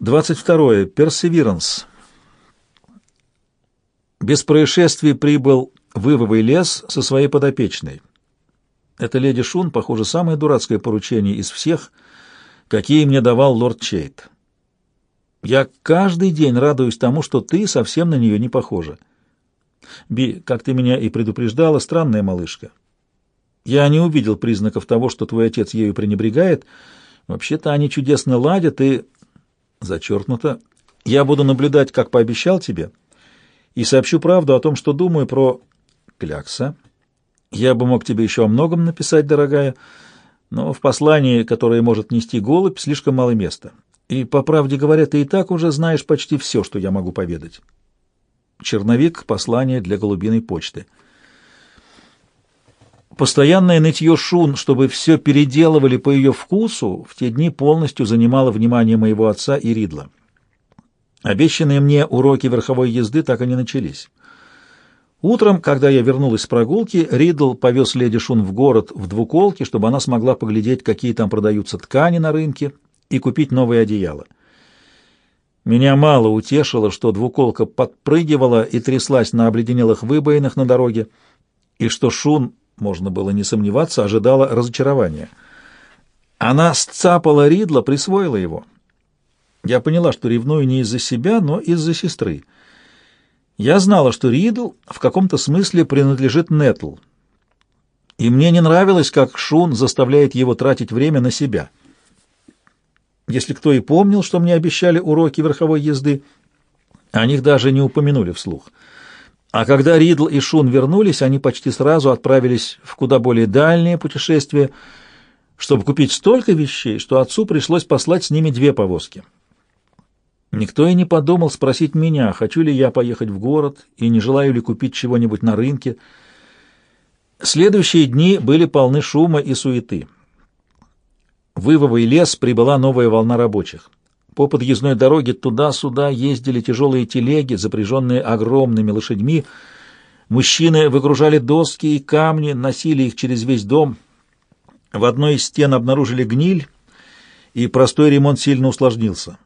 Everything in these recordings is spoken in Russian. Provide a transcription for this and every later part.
22. Персеверанс. Без происшествий прибыл вывовый лес со своей подопечной. Эта леди Шун, похоже, самое дурацкое поручение из всех, какие мне давал лорд Чейт. Я каждый день радуюсь тому, что ты совсем на нее не похожа. Би, как ты меня и предупреждала, странная малышка. Я не увидел признаков того, что твой отец ею пренебрегает. Вообще-то они чудесно ладят и Зачеркнуто. Я буду наблюдать, как пообещал тебе, и сообщу правду о том, что думаю про... Клякса. Я бы мог тебе еще о многом написать, дорогая, но в послании, которое может нести голубь, слишком мало места. И, по правде говоря, ты и так уже знаешь почти все, что я могу поведать. Черновик послания для голубиной почты. Постоянное нытье Шун, чтобы все переделывали по ее вкусу, в те дни полностью занимало внимание моего отца и Ридла. Обещанные мне уроки верховой езды так и не начались. Утром, когда я вернулась с прогулки, Ридл повез леди Шун в город в двуколке, чтобы она смогла поглядеть, какие там продаются ткани на рынке, и купить новые одеяла. Меня мало утешило, что двуколка подпрыгивала и тряслась на обледенелых выбоинах на дороге, и что Шун можно было не сомневаться, ожидала разочарования. Она сцапала Ридла, присвоила его. Я поняла, что ревную не из-за себя, но из-за сестры. Я знала, что Ридл в каком-то смысле принадлежит Нетл. И мне не нравилось, как Шун заставляет его тратить время на себя. Если кто и помнил, что мне обещали уроки верховой езды, о них даже не упомянули вслух. А когда Ридл и Шун вернулись, они почти сразу отправились в куда более дальнее путешествие, чтобы купить столько вещей, что отцу пришлось послать с ними две повозки. Никто и не подумал спросить меня, хочу ли я поехать в город и не желаю ли купить чего-нибудь на рынке. Следующие дни были полны шума и суеты. В Вывовый лес прибыла новая волна рабочих. По подъездной дороге туда-сюда ездили тяжелые телеги, запряженные огромными лошадьми. Мужчины выгружали доски и камни, носили их через весь дом. В одной из стен обнаружили гниль, и простой ремонт сильно усложнился.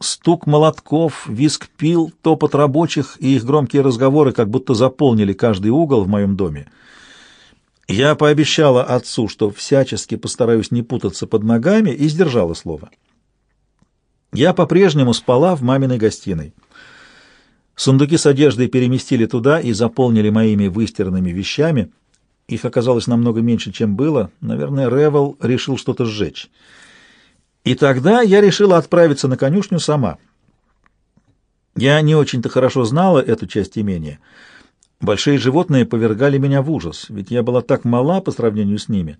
Стук молотков, визг пил, топот рабочих и их громкие разговоры как будто заполнили каждый угол в моем доме. Я пообещала отцу, что всячески постараюсь не путаться под ногами, и сдержала слово. Я по-прежнему спала в маминой гостиной. Сундуки с одеждой переместили туда и заполнили моими выстиранными вещами. Их оказалось намного меньше, чем было. Наверное, Ревел решил что-то сжечь. И тогда я решила отправиться на конюшню сама. Я не очень-то хорошо знала эту часть имения. Большие животные повергали меня в ужас, ведь я была так мала по сравнению с ними.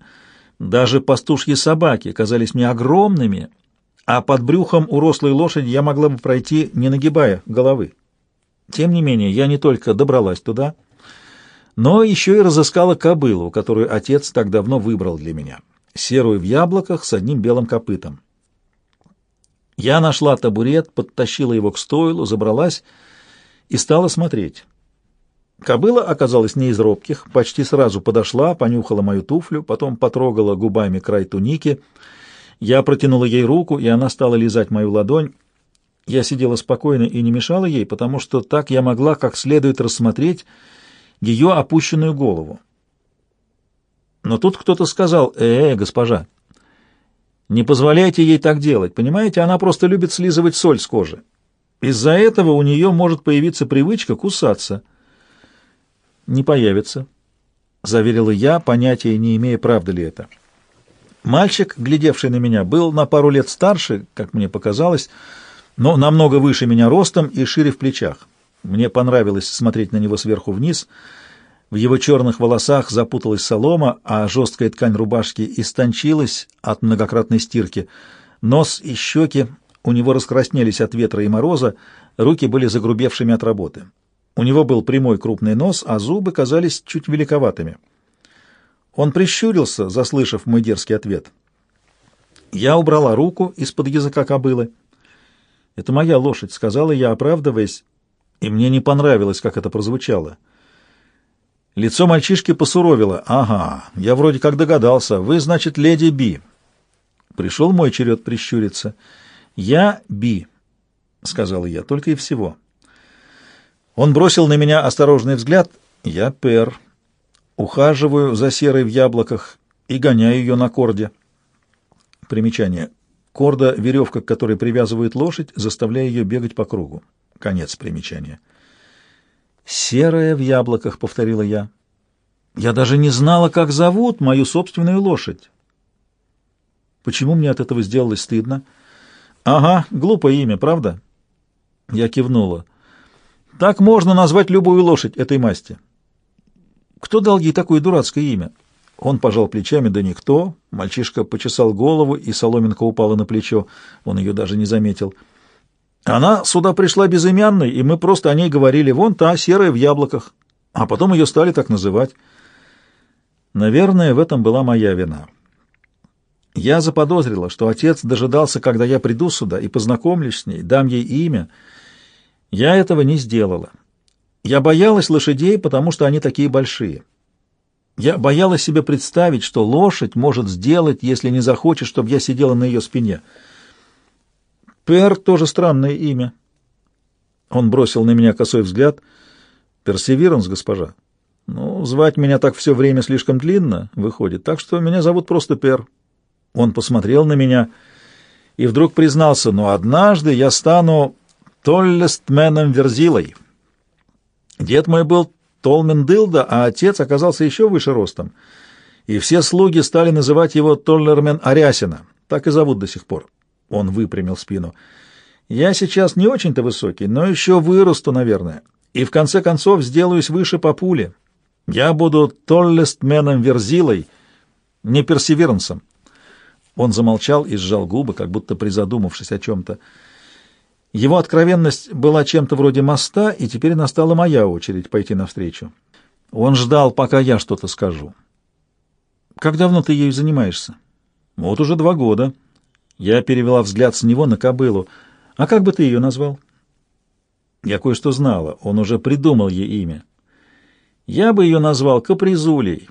Даже пастушьи собаки казались мне огромными, а под брюхом у рослой лошади я могла бы пройти, не нагибая головы. Тем не менее, я не только добралась туда, но еще и разыскала кобылу, которую отец так давно выбрал для меня, серую в яблоках с одним белым копытом. Я нашла табурет, подтащила его к стойлу, забралась и стала смотреть. Кобыла оказалась не из робких, почти сразу подошла, понюхала мою туфлю, потом потрогала губами край туники — я протянула ей руку, и она стала лизать мою ладонь. Я сидела спокойно и не мешала ей, потому что так я могла как следует рассмотреть ее опущенную голову. Но тут кто-то сказал, «Э, -э госпожа, не позволяйте ей так делать, понимаете, она просто любит слизывать соль с кожи. Из-за этого у нее может появиться привычка кусаться». «Не появится», — заверила я, понятия не имея, правда ли это. Мальчик, глядевший на меня, был на пару лет старше, как мне показалось, но намного выше меня ростом и шире в плечах. Мне понравилось смотреть на него сверху вниз. В его черных волосах запуталась солома, а жесткая ткань рубашки истончилась от многократной стирки. Нос и щеки у него раскраснелись от ветра и мороза, руки были загрубевшими от работы. У него был прямой крупный нос, а зубы казались чуть великоватыми. Он прищурился, заслышав мой дерзкий ответ. Я убрала руку из-под языка кобылы. «Это моя лошадь», — сказала я, оправдываясь, и мне не понравилось, как это прозвучало. Лицо мальчишки посуровило. «Ага, я вроде как догадался. Вы, значит, леди Би». Пришел мой черед прищуриться. «Я Би. сказал я, — «только и всего». Он бросил на меня осторожный взгляд. «Я Пер. Ухаживаю за серой в яблоках и гоняю ее на корде». Примечание. Корда — веревка, к которой привязывают лошадь, заставляя ее бегать по кругу. Конец примечания. «Серая в яблоках», — повторила я. «Я даже не знала, как зовут мою собственную лошадь». Почему мне от этого сделалось стыдно? «Ага, глупое имя, правда?» Я кивнула. «Так можно назвать любую лошадь этой масти». «Кто дал ей такое дурацкое имя?» Он пожал плечами, да никто. Мальчишка почесал голову, и соломинка упала на плечо. Он ее даже не заметил. Она сюда пришла безымянной, и мы просто о ней говорили. Вон та, серая в яблоках. А потом ее стали так называть. Наверное, в этом была моя вина. Я заподозрила, что отец дожидался, когда я приду сюда и познакомлюсь с ней, дам ей имя. Я этого не сделала. Я боялась лошадей, потому что они такие большие. Я боялась себе представить, что лошадь может сделать, если не захочет, чтобы я сидела на ее спине. Пер тоже странное имя. Он бросил на меня косой взгляд. Персевиранс, госпожа. Ну, звать меня так все время слишком длинно, выходит, так что меня зовут просто Пер. Он посмотрел на меня и вдруг признался, но однажды я стану Толлестменом Верзилой. Дед мой был Толмен Дылда, а отец оказался еще выше ростом, и все слуги стали называть его Толлермен Арясина, так и зовут до сих пор. Он выпрямил спину. «Я сейчас не очень-то высокий, но еще вырасту, наверное, и в конце концов сделаюсь выше по пуле. Я буду Толлестменом Верзилой, не Персеверансом». Он замолчал и сжал губы, как будто призадумавшись о чем-то. Его откровенность была чем-то вроде моста, и теперь настала моя очередь пойти навстречу. Он ждал, пока я что-то скажу. «Как давно ты ею занимаешься?» «Вот уже два года». Я перевела взгляд с него на кобылу. «А как бы ты ее назвал?» Я кое-что знала. Он уже придумал ей имя. Я бы ее назвал Капризулей,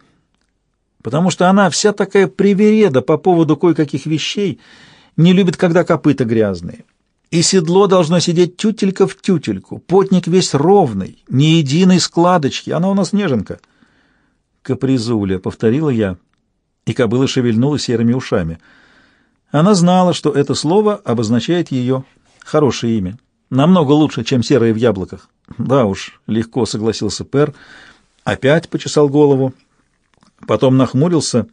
потому что она вся такая привереда по поводу кое-каких вещей, не любит, когда копыта грязные. И седло должно сидеть тютелька в тютельку, потник весь ровный, ни единой складочки, она у нас неженка. Капризуля, — повторила я, и кобыла шевельнула серыми ушами — она знала, что это слово обозначает ее хорошее имя. Намного лучше, чем серое в яблоках. Да уж, легко согласился Пер. Опять почесал голову, потом нахмурился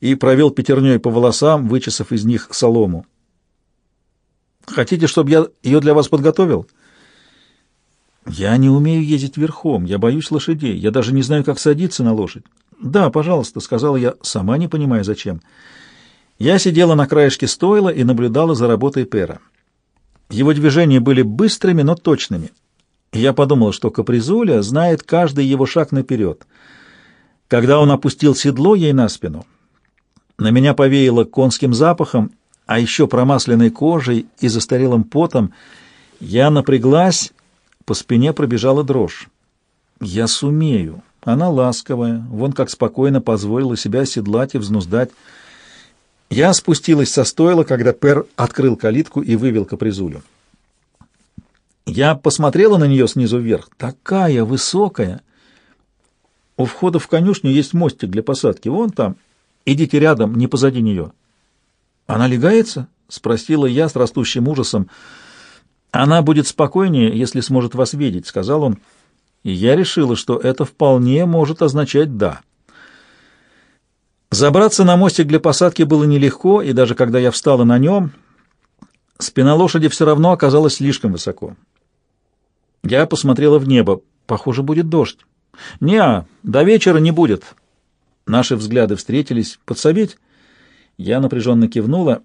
и провел пятерней по волосам, вычесав из них солому. «Хотите, чтобы я ее для вас подготовил?» «Я не умею ездить верхом, я боюсь лошадей, я даже не знаю, как садиться на лошадь». «Да, пожалуйста», — сказала я, сама не понимая, зачем. Я сидела на краешке стойла и наблюдала за работой Пера. Его движения были быстрыми, но точными. Я подумала, что Капризуля знает каждый его шаг наперед. Когда он опустил седло ей на спину, на меня повеяло конским запахом, а еще промасленной кожей и застарелым потом. Я напряглась, по спине пробежала дрожь. Я сумею. Она ласковая, вон как спокойно позволила себя седлать и взнуздать. Я спустилась со стойла, когда Пер открыл калитку и вывел капризулю. Я посмотрела на нее снизу вверх. Такая высокая! У входа в конюшню есть мостик для посадки. Вон там. Идите рядом, не позади нее. Она легается? — спросила я с растущим ужасом. Она будет спокойнее, если сможет вас видеть, — сказал он. И я решила, что это вполне может означать «да». Забраться на мостик для посадки было нелегко, и даже когда я встала на нем, спина лошади все равно оказалась слишком высоко. Я посмотрела в небо. Похоже, будет дождь. не до вечера не будет. Наши взгляды встретились. Подсобить? Я напряженно кивнула.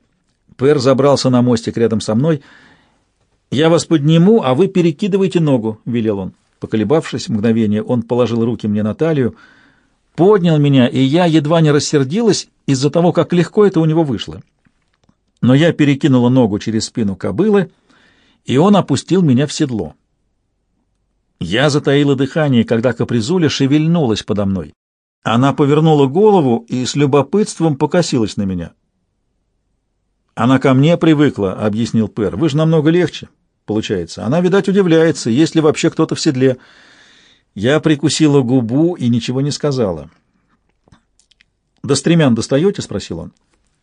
Пэр забрался на мостик рядом со мной. «Я вас подниму, а вы перекидывайте ногу», — велел он. Поколебавшись мгновение, он положил руки мне на талию, — поднял меня, и я едва не рассердилась из-за того, как легко это у него вышло. Но я перекинула ногу через спину кобылы, и он опустил меня в седло. Я затаила дыхание, когда капризуля шевельнулась подо мной. Она повернула голову и с любопытством покосилась на меня. «Она ко мне привыкла», — объяснил Пэр. «Вы же намного легче. получается. Она, видать, удивляется, есть ли вообще кто-то в седле. Я прикусила губу и ничего не сказала. «До стремян достаете?» — спросил он.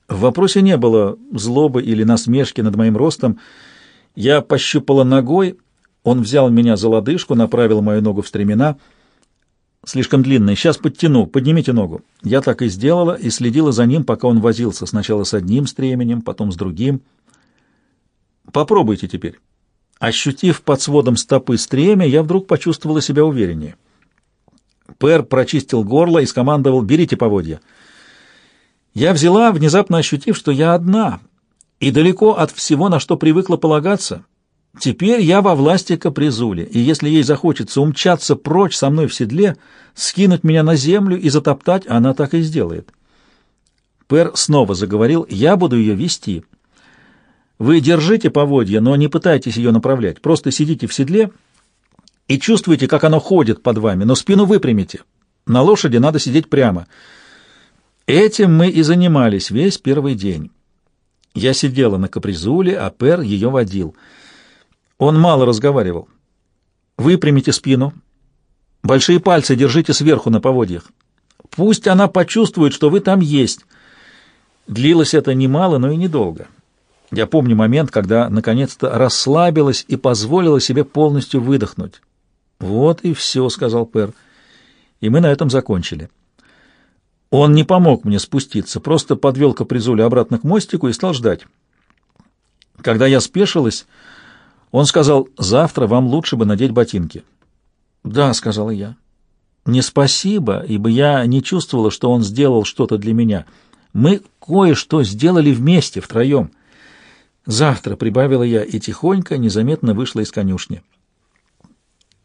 В вопросе не было злобы или насмешки над моим ростом. Я пощупала ногой, он взял меня за лодыжку, направил мою ногу в стремена. Слишком длинная. Сейчас подтяну. Поднимите ногу. Я так и сделала и следила за ним, пока он возился сначала с одним стременем, потом с другим. Попробуйте теперь. Ощутив под сводом стопы стремя, я вдруг почувствовала себя увереннее. Пэр прочистил горло и скомандовал «берите поводья». Я взяла, внезапно ощутив, что я одна и далеко от всего, на что привыкла полагаться. Теперь я во власти капризули, и если ей захочется умчаться прочь со мной в седле, скинуть меня на землю и затоптать, она так и сделает. Пэр снова заговорил, я буду ее вести. Вы держите поводья, но не пытайтесь ее направлять, просто сидите в седле и чувствуйте, как оно ходит под вами, но спину выпрямите. На лошади надо сидеть прямо — Этим мы и занимались весь первый день. Я сидела на капризуле, а Пер ее водил. Он мало разговаривал. Выпрямите спину. Большие пальцы держите сверху на поводьях. Пусть она почувствует, что вы там есть. Длилось это немало, но и недолго. Я помню момент, когда наконец-то расслабилась и позволила себе полностью выдохнуть. «Вот и все», — сказал Пер. И мы на этом закончили. Он не помог мне спуститься, просто подвел капризулю обратно к мостику и стал ждать. Когда я спешилась, он сказал, «Завтра вам лучше бы надеть ботинки». «Да», — сказала я. «Не спасибо, ибо я не чувствовала, что он сделал что-то для меня. Мы кое-что сделали вместе, втроем». «Завтра», — прибавила я, и тихонько, незаметно вышла из конюшни.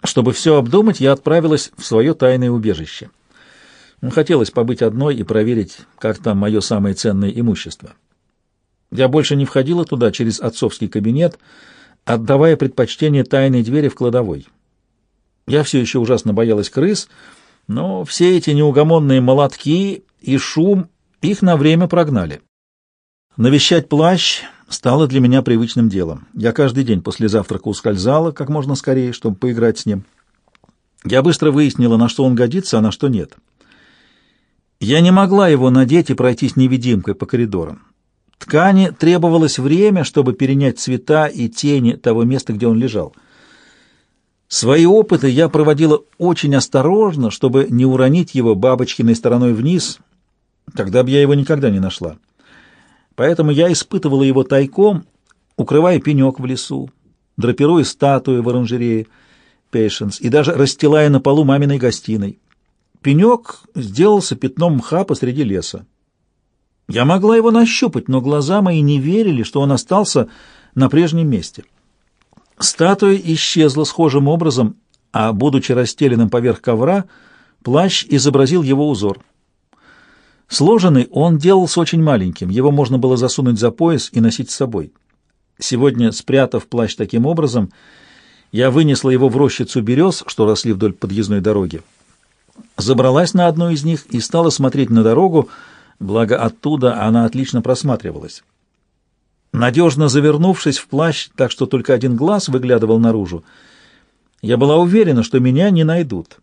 Чтобы все обдумать, я отправилась в свое тайное убежище. Хотелось побыть одной и проверить, как там мое самое ценное имущество. Я больше не входила туда через отцовский кабинет, отдавая предпочтение тайной двери в кладовой. Я все еще ужасно боялась крыс, но все эти неугомонные молотки и шум их на время прогнали. Навещать плащ стало для меня привычным делом. Я каждый день после завтрака ускользала как можно скорее, чтобы поиграть с ним. Я быстро выяснила, на что он годится, а на что нет. Я не могла его надеть и пройтись невидимкой по коридорам. Ткани требовалось время, чтобы перенять цвета и тени того места, где он лежал. Свои опыты я проводила очень осторожно, чтобы не уронить его бабочкиной стороной вниз, тогда бы я его никогда не нашла. Поэтому я испытывала его тайком, укрывая пенек в лесу, драпируя статую в оранжерее, Пейшенс, и даже расстилая на полу маминой гостиной. Пенек сделался пятном мха посреди леса. Я могла его нащупать, но глаза мои не верили, что он остался на прежнем месте. Статуя исчезла схожим образом, а, будучи расстеленным поверх ковра, плащ изобразил его узор. Сложенный он делался очень маленьким, его можно было засунуть за пояс и носить с собой. Сегодня, спрятав плащ таким образом, я вынесла его в рощицу берез, что росли вдоль подъездной дороги забралась на одну из них и стала смотреть на дорогу, благо оттуда она отлично просматривалась. Надежно завернувшись в плащ, так что только один глаз выглядывал наружу, я была уверена, что меня не найдут.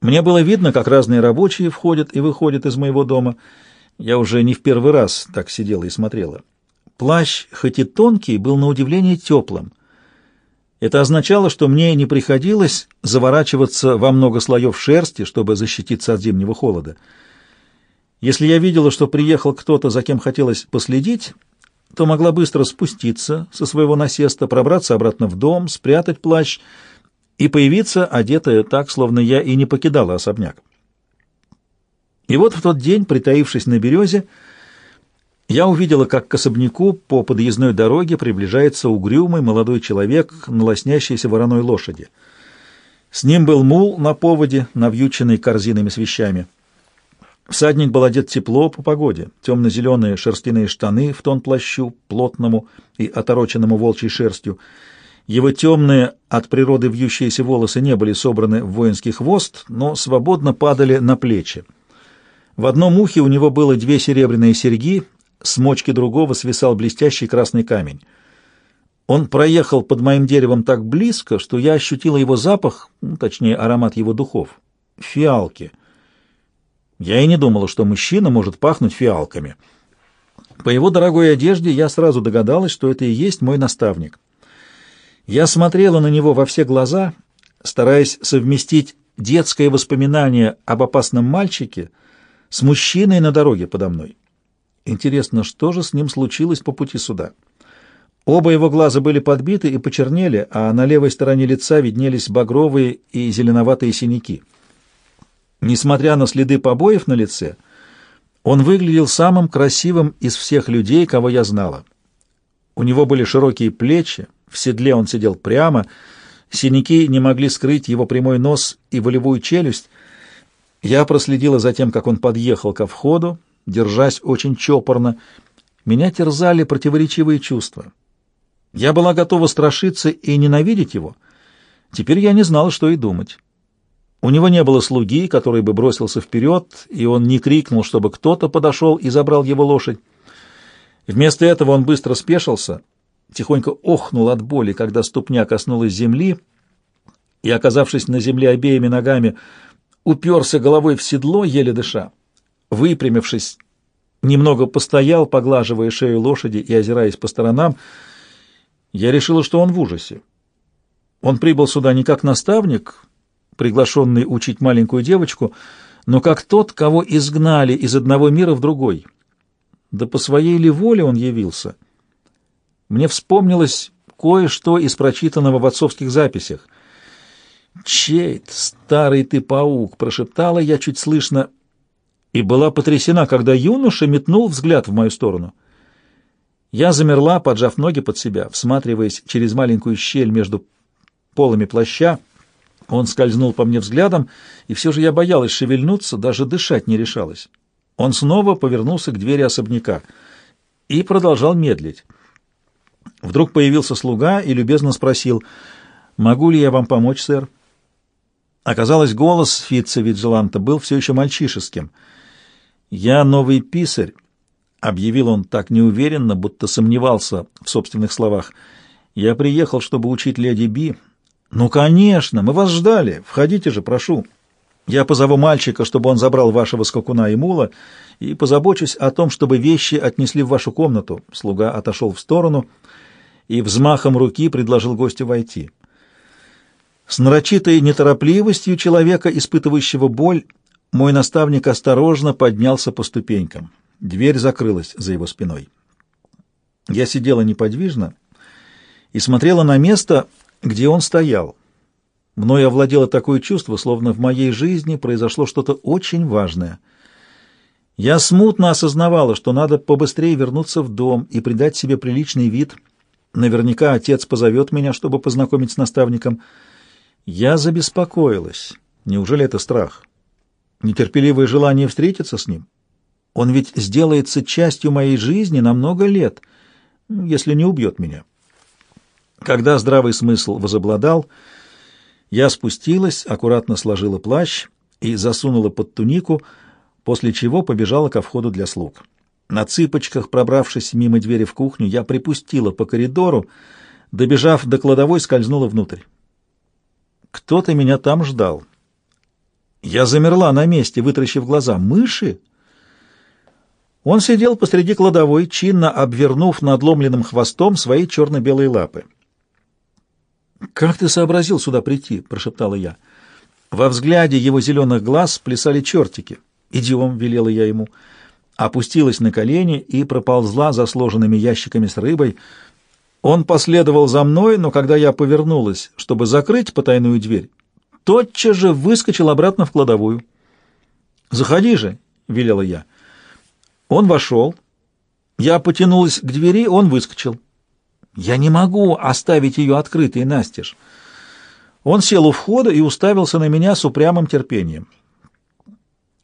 Мне было видно, как разные рабочие входят и выходят из моего дома. Я уже не в первый раз так сидела и смотрела. Плащ, хоть и тонкий, был на удивление теплым. Это означало, что мне не приходилось заворачиваться во много слоев шерсти, чтобы защититься от зимнего холода. Если я видела, что приехал кто-то, за кем хотелось последить, то могла быстро спуститься со своего насеста, пробраться обратно в дом, спрятать плащ и появиться, одетая так, словно я и не покидала особняк. И вот в тот день, притаившись на березе, я увидела, как к особняку по подъездной дороге приближается угрюмый молодой человек на лоснящейся вороной лошади. С ним был мул на поводе, навьюченный корзинами с вещами. Всадник был одет тепло по погоде, темно-зеленые шерстяные штаны в тон плащу, плотному и отороченному волчьей шерстью. Его темные от природы вьющиеся волосы не были собраны в воинский хвост, но свободно падали на плечи. В одном ухе у него было две серебряные серьги с мочки другого свисал блестящий красный камень. Он проехал под моим деревом так близко, что я ощутила его запах, ну, точнее, аромат его духов. Фиалки. Я и не думала, что мужчина может пахнуть фиалками. По его дорогой одежде я сразу догадалась, что это и есть мой наставник. Я смотрела на него во все глаза, стараясь совместить детское воспоминание об опасном мальчике с мужчиной на дороге подо мной. Интересно, что же с ним случилось по пути сюда? Оба его глаза были подбиты и почернели, а на левой стороне лица виднелись багровые и зеленоватые синяки. Несмотря на следы побоев на лице, он выглядел самым красивым из всех людей, кого я знала. У него были широкие плечи, в седле он сидел прямо, синяки не могли скрыть его прямой нос и волевую челюсть. Я проследила за тем, как он подъехал ко входу, держась очень чопорно. Меня терзали противоречивые чувства. Я была готова страшиться и ненавидеть его. Теперь я не знала, что и думать. У него не было слуги, который бы бросился вперед, и он не крикнул, чтобы кто-то подошел и забрал его лошадь. Вместо этого он быстро спешился, тихонько охнул от боли, когда ступня коснулась земли, и, оказавшись на земле обеими ногами, уперся головой в седло, еле дыша. Выпрямившись, немного постоял, поглаживая шею лошади и озираясь по сторонам, я решила, что он в ужасе. Он прибыл сюда не как наставник, приглашенный учить маленькую девочку, но как тот, кого изгнали из одного мира в другой. Да по своей ли воле он явился? Мне вспомнилось кое-что из прочитанного в отцовских записях. «Чейт, старый ты паук!» — прошептала я чуть слышно и была потрясена, когда юноша метнул взгляд в мою сторону. Я замерла, поджав ноги под себя, всматриваясь через маленькую щель между полами плаща. Он скользнул по мне взглядом, и все же я боялась шевельнуться, даже дышать не решалась. Он снова повернулся к двери особняка и продолжал медлить. Вдруг появился слуга и любезно спросил, «Могу ли я вам помочь, сэр?» Оказалось, голос Фитца Виджеланта был все еще мальчишеским — «Я новый писарь», — объявил он так неуверенно, будто сомневался в собственных словах. «Я приехал, чтобы учить леди Би». «Ну, конечно, мы вас ждали. Входите же, прошу. Я позову мальчика, чтобы он забрал вашего скакуна и мула, и позабочусь о том, чтобы вещи отнесли в вашу комнату». Слуга отошел в сторону и взмахом руки предложил гостю войти. С нарочитой неторопливостью человека, испытывающего боль, мой наставник осторожно поднялся по ступенькам. Дверь закрылась за его спиной. Я сидела неподвижно и смотрела на место, где он стоял. Мною овладело такое чувство, словно в моей жизни произошло что-то очень важное. Я смутно осознавала, что надо побыстрее вернуться в дом и придать себе приличный вид. Наверняка отец позовет меня, чтобы познакомить с наставником. Я забеспокоилась. Неужели это страх? нетерпеливое желание встретиться с ним. Он ведь сделается частью моей жизни на много лет, если не убьет меня. Когда здравый смысл возобладал, я спустилась, аккуратно сложила плащ и засунула под тунику, после чего побежала ко входу для слуг. На цыпочках, пробравшись мимо двери в кухню, я припустила по коридору, добежав до кладовой, скользнула внутрь. Кто-то меня там ждал. Я замерла на месте, вытаращив глаза. «Мыши?» Он сидел посреди кладовой, чинно обвернув надломленным хвостом свои черно-белые лапы. «Как ты сообразил сюда прийти?» — прошептала я. Во взгляде его зеленых глаз плясали чертики. «Идем», — велела я ему. Опустилась на колени и проползла за сложенными ящиками с рыбой. Он последовал за мной, но когда я повернулась, чтобы закрыть потайную дверь, тотчас же выскочил обратно в кладовую. «Заходи же», — велела я. Он вошел. Я потянулась к двери, он выскочил. Я не могу оставить ее открытой настежь. Он сел у входа и уставился на меня с упрямым терпением.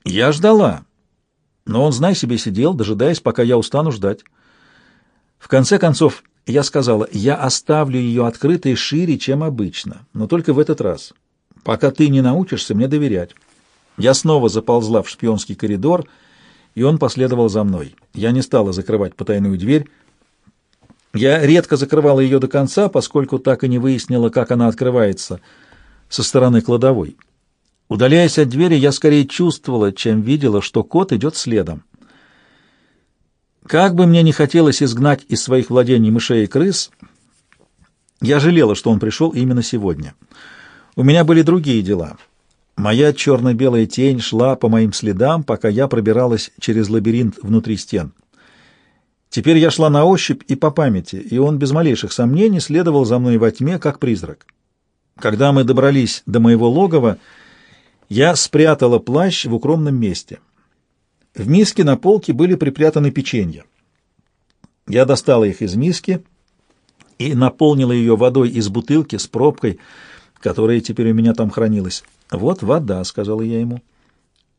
Я ждала, но он, знай себе, сидел, дожидаясь, пока я устану ждать. В конце концов, я сказала, я оставлю ее открытой шире, чем обычно, но только в этот раз пока ты не научишься мне доверять. Я снова заползла в шпионский коридор, и он последовал за мной. Я не стала закрывать потайную дверь. Я редко закрывала ее до конца, поскольку так и не выяснила, как она открывается со стороны кладовой. Удаляясь от двери, я скорее чувствовала, чем видела, что кот идет следом. Как бы мне не хотелось изгнать из своих владений мышей и крыс, я жалела, что он пришел именно сегодня. У меня были другие дела. Моя черно-белая тень шла по моим следам, пока я пробиралась через лабиринт внутри стен. Теперь я шла на ощупь и по памяти, и он без малейших сомнений следовал за мной во тьме, как призрак. Когда мы добрались до моего логова, я спрятала плащ в укромном месте. В миске на полке были припрятаны печенья. Я достала их из миски и наполнила ее водой из бутылки с пробкой, которая теперь у меня там хранилась. «Вот вода», — сказала я ему.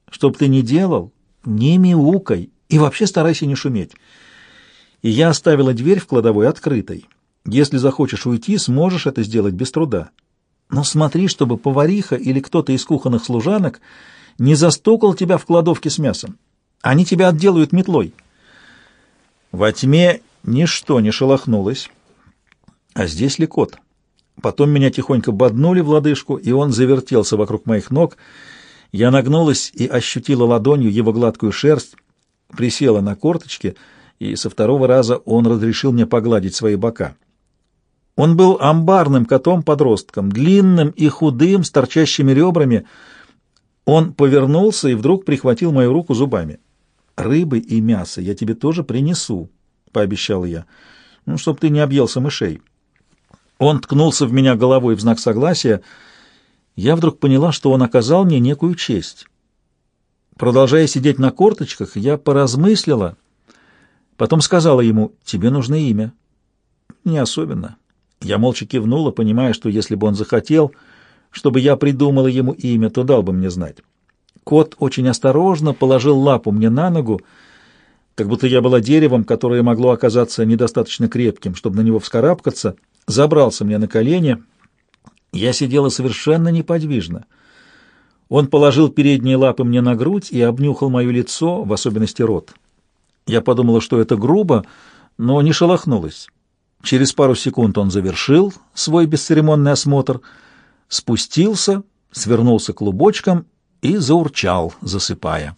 «Чтоб ты не делал, не мяукай и вообще старайся не шуметь». И я оставила дверь в кладовой открытой. Если захочешь уйти, сможешь это сделать без труда. Но смотри, чтобы повариха или кто-то из кухонных служанок не застукал тебя в кладовке с мясом. Они тебя отделают метлой. Во тьме ничто не шелохнулось. А здесь ли кот? Потом меня тихонько боднули в лодыжку, и он завертелся вокруг моих ног. Я нагнулась и ощутила ладонью его гладкую шерсть, присела на корточки, и со второго раза он разрешил мне погладить свои бока. Он был амбарным котом-подростком, длинным и худым, с торчащими ребрами. Он повернулся и вдруг прихватил мою руку зубами. «Рыбы и мясо я тебе тоже принесу», — пообещал я, — «ну, чтоб ты не объелся мышей». Он ткнулся в меня головой в знак согласия. Я вдруг поняла, что он оказал мне некую честь. Продолжая сидеть на корточках, я поразмыслила, потом сказала ему, «Тебе нужно имя». «Не особенно». Я молча кивнула, понимая, что если бы он захотел, чтобы я придумала ему имя, то дал бы мне знать. Кот очень осторожно положил лапу мне на ногу, как будто я была деревом, которое могло оказаться недостаточно крепким, чтобы на него вскарабкаться, забрался мне на колени. Я сидела совершенно неподвижно. Он положил передние лапы мне на грудь и обнюхал мое лицо, в особенности рот. Я подумала, что это грубо, но не шелохнулась. Через пару секунд он завершил свой бесцеремонный осмотр, спустился, свернулся клубочком и заурчал, засыпая.